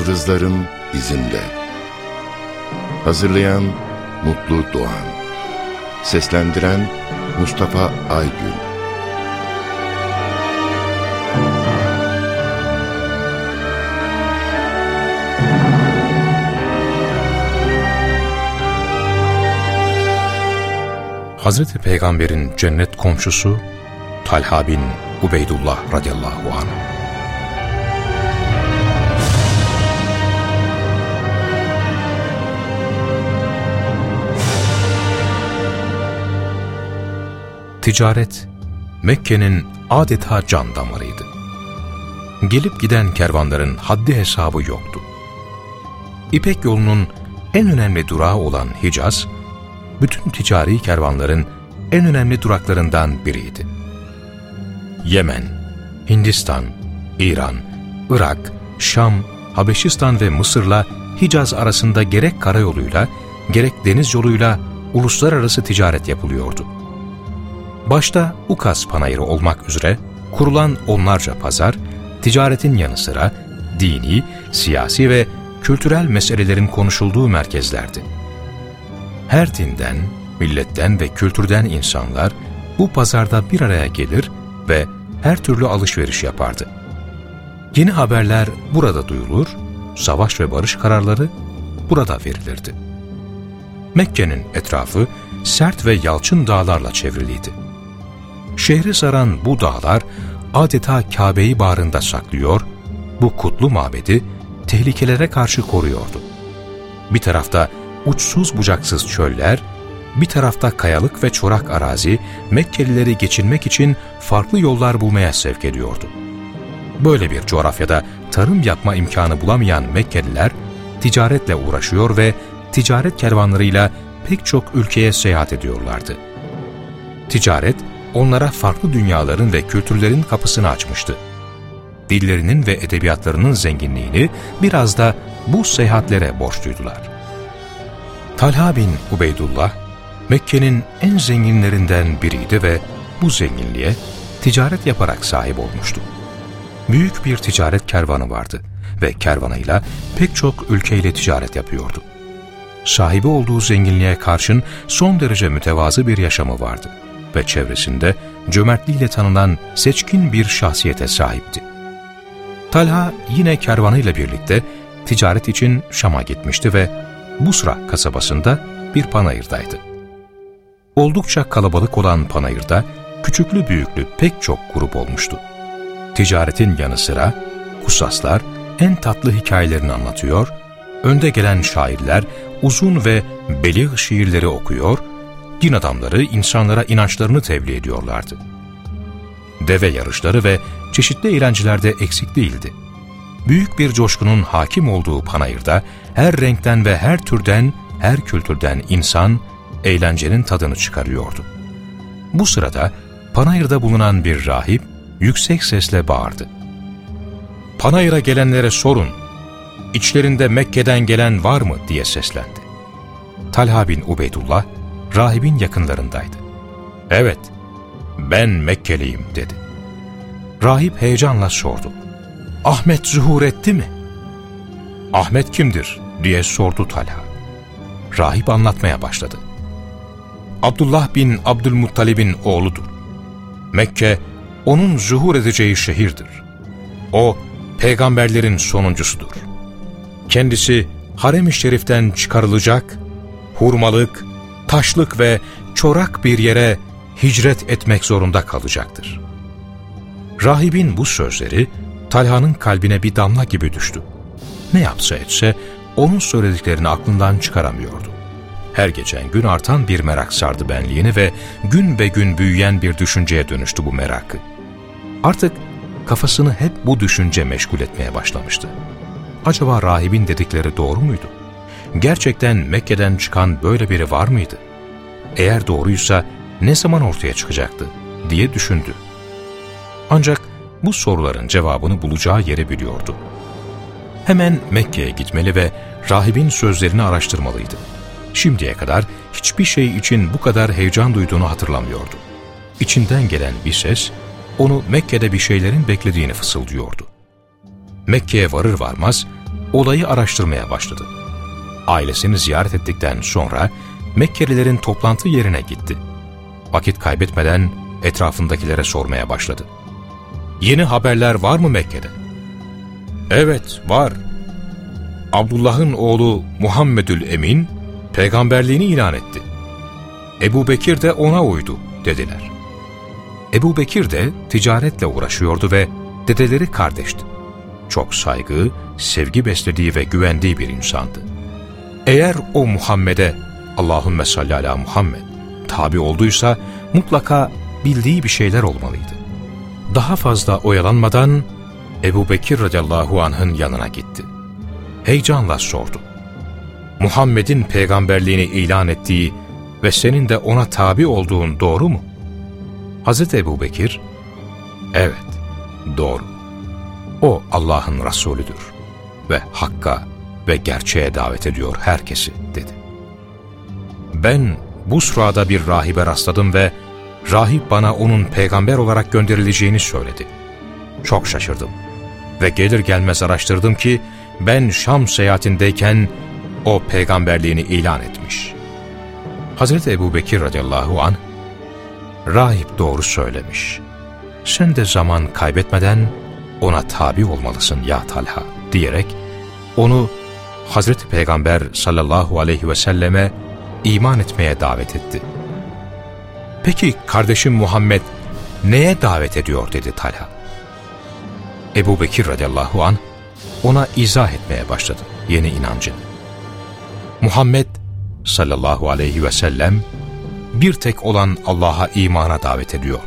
Yıldızların izinde. Hazırlayan Mutlu Doğan. Seslendiren Mustafa Aygün. Hazreti Peygamber'in cennet komşusu Talha bin Ubeydullah radıyallahu anh. Ticaret, Mekke'nin adeta can damarıydı. Gelip giden kervanların haddi hesabı yoktu. İpek yolunun en önemli durağı olan Hicaz, bütün ticari kervanların en önemli duraklarından biriydi. Yemen, Hindistan, İran, Irak, Şam, Habeşistan ve Mısır'la Hicaz arasında gerek karayoluyla gerek deniz yoluyla uluslararası ticaret yapılıyordu. Başta Ukas Panayırı olmak üzere kurulan onlarca pazar, ticaretin yanı sıra dini, siyasi ve kültürel meselelerin konuşulduğu merkezlerdi. Her dinden, milletten ve kültürden insanlar bu pazarda bir araya gelir ve her türlü alışveriş yapardı. Yeni haberler burada duyulur, savaş ve barış kararları burada verilirdi. Mekke'nin etrafı sert ve yalçın dağlarla çevriliydi. Şehri saran bu dağlar adeta Kabe'yi bağrında saklıyor, bu kutlu mabedi tehlikelere karşı koruyordu. Bir tarafta uçsuz bucaksız çöller, bir tarafta kayalık ve çorak arazi Mekkelileri geçinmek için farklı yollar bulmaya sevk ediyordu. Böyle bir coğrafyada tarım yapma imkanı bulamayan Mekkeliler ticaretle uğraşıyor ve ticaret kervanlarıyla pek çok ülkeye seyahat ediyorlardı. Ticaret, onlara farklı dünyaların ve kültürlerin kapısını açmıştı. Dillerinin ve edebiyatlarının zenginliğini biraz da bu seyahatlere borçluydular. Talha bin Ubeydullah, Mekke'nin en zenginlerinden biriydi ve bu zenginliğe ticaret yaparak sahip olmuştu. Büyük bir ticaret kervanı vardı ve kervanıyla pek çok ülkeyle ticaret yapıyordu. Sahibi olduğu zenginliğe karşın son derece mütevazı bir yaşamı vardı ve çevresinde cömertliğiyle tanınan seçkin bir şahsiyete sahipti. Talha yine kervanıyla birlikte ticaret için Şam'a gitmişti ve Busra kasabasında bir panayırdaydı. Oldukça kalabalık olan panayırda küçüklü büyüklü pek çok grup olmuştu. Ticaretin yanı sıra kusaslar en tatlı hikayelerini anlatıyor, önde gelen şairler uzun ve belih şiirleri okuyor, din adamları insanlara inançlarını tebliğ ediyorlardı. Deve yarışları ve çeşitli eğlencelerde eksik değildi. Büyük bir coşkunun hakim olduğu panayırda her renkten ve her türden, her kültürden insan eğlencenin tadını çıkarıyordu. Bu sırada panayırda bulunan bir rahip yüksek sesle bağırdı. Panayır'a gelenlere sorun, içlerinde Mekke'den gelen var mı diye seslendi. Talha bin Ubeydullah, rahibin yakınlarındaydı. Evet, ben Mekkeliyim dedi. Rahip heyecanla sordu. Ahmet zuhur etti mi? Ahmet kimdir diye sordu Talha. Rahip anlatmaya başladı. Abdullah bin Abdülmuttalib'in oğludur. Mekke, onun zuhur edeceği şehirdir. O, peygamberlerin sonuncusudur. Kendisi harem-i şeriften çıkarılacak, hurmalık, taşlık ve çorak bir yere hicret etmek zorunda kalacaktır. Rahibin bu sözleri Talha'nın kalbine bir damla gibi düştü. Ne yapsa etse onun söylediklerini aklından çıkaramıyordu. Her geçen gün artan bir merak sardı benliğini ve gün be gün büyüyen bir düşünceye dönüştü bu merakı. Artık kafasını hep bu düşünce meşgul etmeye başlamıştı. Acaba rahibin dedikleri doğru muydu? Gerçekten Mekke'den çıkan böyle biri var mıydı? Eğer doğruysa ne zaman ortaya çıkacaktı diye düşündü. Ancak bu soruların cevabını bulacağı yeri biliyordu. Hemen Mekke'ye gitmeli ve rahibin sözlerini araştırmalıydı. Şimdiye kadar hiçbir şey için bu kadar heyecan duyduğunu hatırlamıyordu. İçinden gelen bir ses, onu Mekke'de bir şeylerin beklediğini fısıldıyordu. Mekke'ye varır varmaz, olayı araştırmaya başladı. Ailesini ziyaret ettikten sonra Mekkelilerin toplantı yerine gitti. Vakit kaybetmeden etrafındakilere sormaya başladı. Yeni haberler var mı Mekke'de? Evet var. Abdullah'ın oğlu Muhammedül Emin peygamberliğini ilan etti. Ebu Bekir de ona uydu dediler. Ebu Bekir de ticaretle uğraşıyordu ve dedeleri kardeşti. Çok saygı, sevgi beslediği ve güvendiği bir insandı. Eğer o Muhammed'e Allahümme salli ala Muhammed tabi olduysa mutlaka bildiği bir şeyler olmalıydı. Daha fazla oyalanmadan Ebu Bekir radıyallahu anh'ın yanına gitti. Heyecanla sordu. Muhammed'in peygamberliğini ilan ettiği ve senin de ona tabi olduğun doğru mu? Hazreti Ebu Bekir, evet doğru. O Allah'ın Resulüdür ve Hakk'a ve gerçeğe davet ediyor herkesi dedi. Ben Busra'da bir rahibe rastladım ve rahip bana onun peygamber olarak gönderileceğini söyledi. Çok şaşırdım ve gelir gelmez araştırdım ki ben Şam seyahatindeyken o peygamberliğini ilan etmiş. Hazreti Ebu Bekir radıyallahu anh, rahip doğru söylemiş. Sen de zaman kaybetmeden ona tabi olmalısın ya Talha diyerek onu Hazreti Peygamber sallallahu aleyhi ve selleme iman etmeye davet etti. Peki kardeşim Muhammed neye davet ediyor dedi Talha. Ebu Bekir radıyallahu an ona izah etmeye başladı yeni inancını. Muhammed sallallahu aleyhi ve sellem bir tek olan Allah'a imana davet ediyor.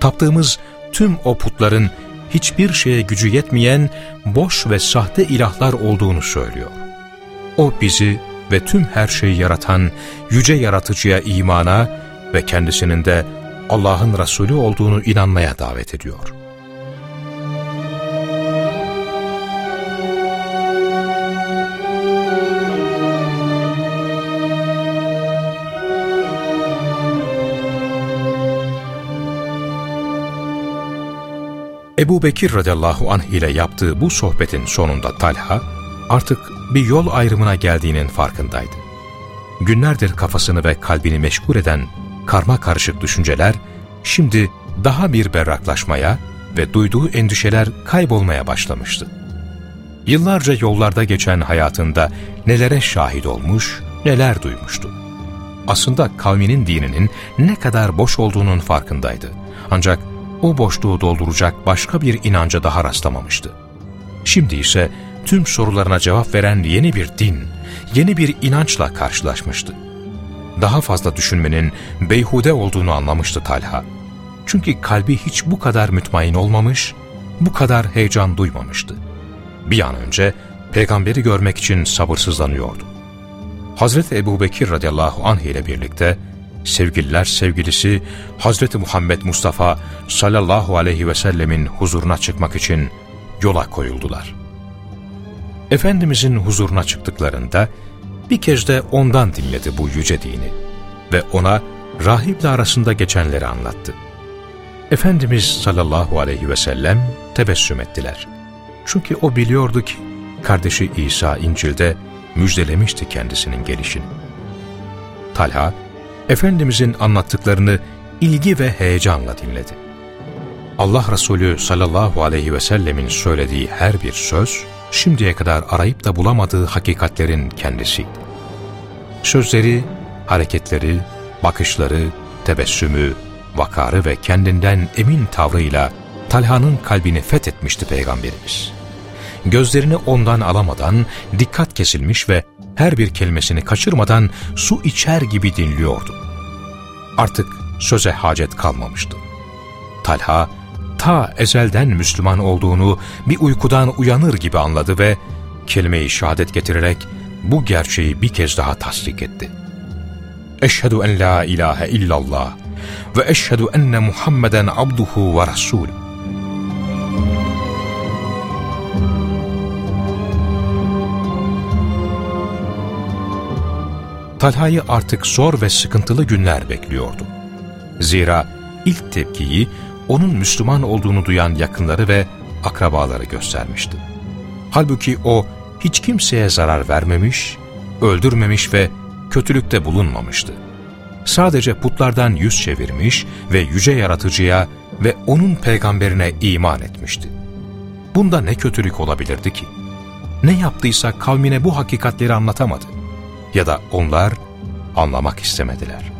Taptığımız tüm o putların hiçbir şeye gücü yetmeyen boş ve sahte ilahlar olduğunu söylüyor. O bizi ve tüm her şeyi yaratan yüce yaratıcıya imana ve kendisinin de Allah'ın Resulü olduğunu inanmaya davet ediyor. Ebu Bekir radıyallahu anh ile yaptığı bu sohbetin sonunda Talha artık bir yol ayrımına geldiğinin farkındaydı. Günlerdir kafasını ve kalbini meşgul eden karma karışık düşünceler şimdi daha bir berraklaşmaya ve duyduğu endişeler kaybolmaya başlamıştı. Yıllarca yollarda geçen hayatında nelere şahit olmuş, neler duymuştu. Aslında kavminin dininin ne kadar boş olduğunun farkındaydı. Ancak o boşluğu dolduracak başka bir inanca daha rastlamamıştı. Şimdi ise tüm sorularına cevap veren yeni bir din, yeni bir inançla karşılaşmıştı. Daha fazla düşünmenin beyhude olduğunu anlamıştı Talha. Çünkü kalbi hiç bu kadar mütmain olmamış, bu kadar heyecan duymamıştı. Bir an önce peygamberi görmek için sabırsızlanıyordu. Hazreti Ebu Bekir radıyallahu anh ile birlikte sevgililer sevgilisi Hazreti Muhammed Mustafa sallallahu aleyhi ve sellemin huzuruna çıkmak için yola koyuldular. Efendimizin huzuruna çıktıklarında bir kez de ondan dinledi bu yüce dini ve ona rahiple arasında geçenleri anlattı. Efendimiz sallallahu aleyhi ve sellem tebessüm ettiler. Çünkü o biliyordu ki kardeşi İsa İncil'de müjdelemişti kendisinin gelişini. Talha, Efendimizin anlattıklarını ilgi ve heyecanla dinledi. Allah Resulü sallallahu aleyhi ve sellemin söylediği her bir söz, şimdiye kadar arayıp da bulamadığı hakikatlerin kendisiydi. Sözleri, hareketleri, bakışları, tebessümü, vakarı ve kendinden emin tavrıyla Talha'nın kalbini fethetmişti Peygamberimiz. Gözlerini ondan alamadan dikkat kesilmiş ve her bir kelimesini kaçırmadan su içer gibi dinliyordu. Artık söze hacet kalmamıştı. Talha, ta ezelden Müslüman olduğunu bir uykudan uyanır gibi anladı ve kelime-i şehadet getirerek bu gerçeği bir kez daha tasdik etti. Eşhedü en la ilahe illallah ve eşhedü enne Muhammeden abduhu ve rasulü. Talha'yı artık zor ve sıkıntılı günler bekliyordu. Zira ilk tepkiyi onun Müslüman olduğunu duyan yakınları ve akrabaları göstermişti. Halbuki o hiç kimseye zarar vermemiş, öldürmemiş ve kötülükte bulunmamıştı. Sadece putlardan yüz çevirmiş ve yüce yaratıcıya ve onun peygamberine iman etmişti. Bunda ne kötülük olabilirdi ki? Ne yaptıysa kavmine bu hakikatleri anlatamadı. Ya da onlar anlamak istemediler.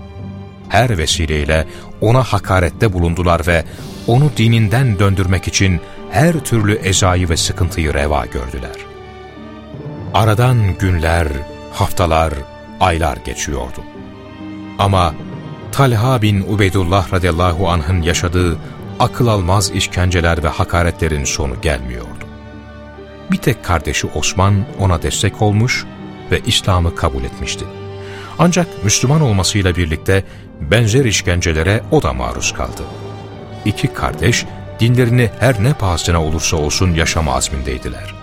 Her vesileyle ona hakarette bulundular ve onu dininden döndürmek için her türlü ezayı ve sıkıntıyı reva gördüler. Aradan günler, haftalar, aylar geçiyordu. Ama Talha bin Ubeydullah radıyallahu anh'ın yaşadığı akıl almaz işkenceler ve hakaretlerin sonu gelmiyordu. Bir tek kardeşi Osman ona destek olmuş ve İslam'ı kabul etmişti. Ancak Müslüman olmasıyla birlikte benzer işkencelere o da maruz kaldı. İki kardeş dinlerini her ne pahasına olursa olsun yaşama azmindeydiler.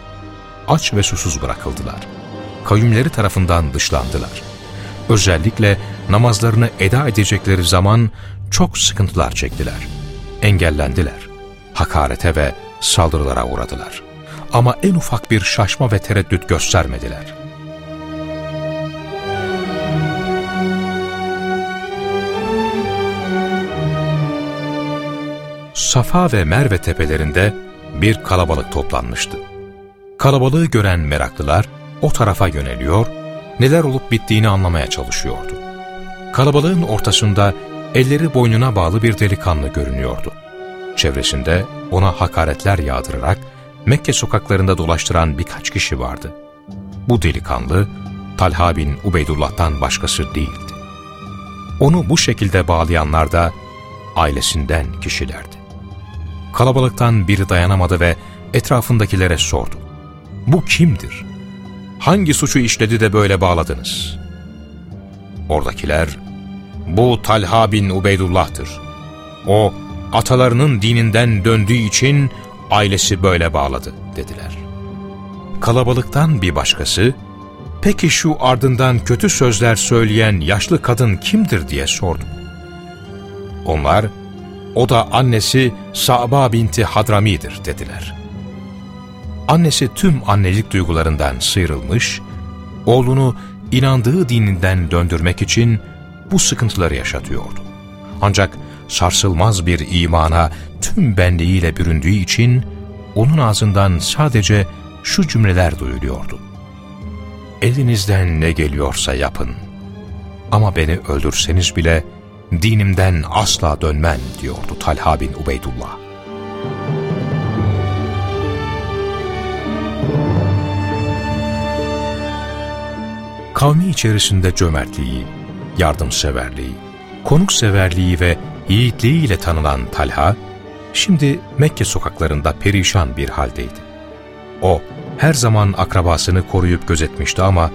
Aç ve susuz bırakıldılar. Kavimleri tarafından dışlandılar. Özellikle namazlarını eda edecekleri zaman çok sıkıntılar çektiler. Engellendiler. Hakarete ve saldırılara uğradılar. Ama en ufak bir şaşma ve tereddüt göstermediler. Safa ve Merve tepelerinde bir kalabalık toplanmıştı. Kalabalığı gören meraklılar o tarafa yöneliyor, neler olup bittiğini anlamaya çalışıyordu. Kalabalığın ortasında elleri boynuna bağlı bir delikanlı görünüyordu. Çevresinde ona hakaretler yağdırarak Mekke sokaklarında dolaştıran birkaç kişi vardı. Bu delikanlı Talha bin Ubeydullah'tan başkası değildi. Onu bu şekilde bağlayanlar da ailesinden kişilerdi. Kalabalıktan biri dayanamadı ve etrafındakilere sordu. Bu kimdir? Hangi suçu işledi de böyle bağladınız? Oradakiler, bu Talha bin Ubeydullah'tır. O, atalarının dininden döndüğü için ailesi böyle bağladı, dediler. Kalabalıktan bir başkası, peki şu ardından kötü sözler söyleyen yaşlı kadın kimdir diye sordu. Onlar, o da annesi Sa'ba binti Hadrami'dir dediler. Annesi tüm annelik duygularından sıyrılmış, oğlunu inandığı dininden döndürmek için bu sıkıntıları yaşatıyordu. Ancak sarsılmaz bir imana tüm benliğiyle büründüğü için onun ağzından sadece şu cümleler duyuluyordu. Elinizden ne geliyorsa yapın ama beni öldürseniz bile dinimden asla dönmem diyordu Talha bin Ubeydullah. Kavmi içerisinde cömertliği, yardımseverliği, konukseverliği ve yiğitliği ile tanınan Talha, şimdi Mekke sokaklarında perişan bir haldeydi. O, her zaman akrabasını koruyup gözetmişti ama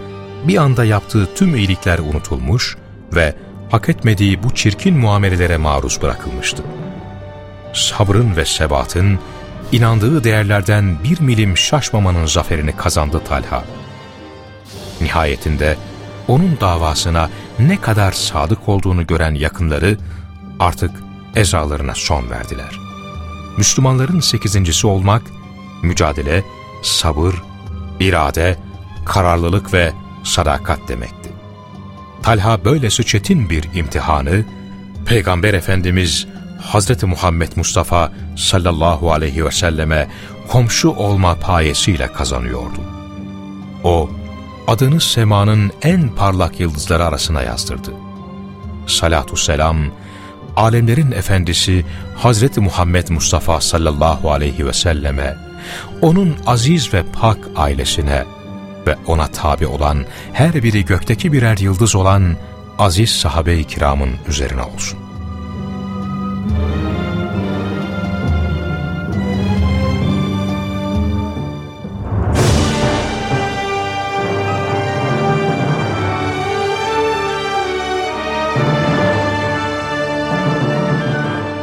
bir anda yaptığı tüm iyilikler unutulmuş ve hak etmediği bu çirkin muamelelere maruz bırakılmıştı. Sabrın ve sebatın, inandığı değerlerden bir milim şaşmamanın zaferini kazandı Talha. Nihayetinde onun davasına ne kadar sadık olduğunu gören yakınları artık ezalarına son verdiler. Müslümanların sekizincisi olmak, mücadele, sabır, irade, kararlılık ve sadakat demekti. Talha böylesi çetin bir imtihanı, Peygamber Efendimiz Hazreti Muhammed Mustafa sallallahu aleyhi ve selleme komşu olma payesiyle kazanıyordu. O, adını semanın en parlak yıldızları arasına yazdırdı. Salatü selam, alemlerin efendisi Hazreti Muhammed Mustafa sallallahu aleyhi ve selleme, onun aziz ve pak ailesine ve ona tabi olan her biri gökteki birer yıldız olan aziz sahabe-i kiramın üzerine olsun.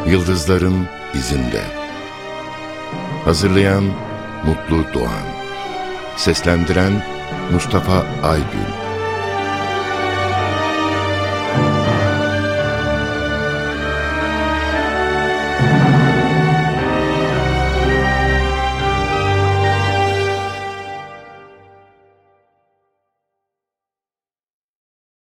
Yıldızların izinde. Hazırlayan Mutlu Doğan. Seslendiren Mustafa Aygün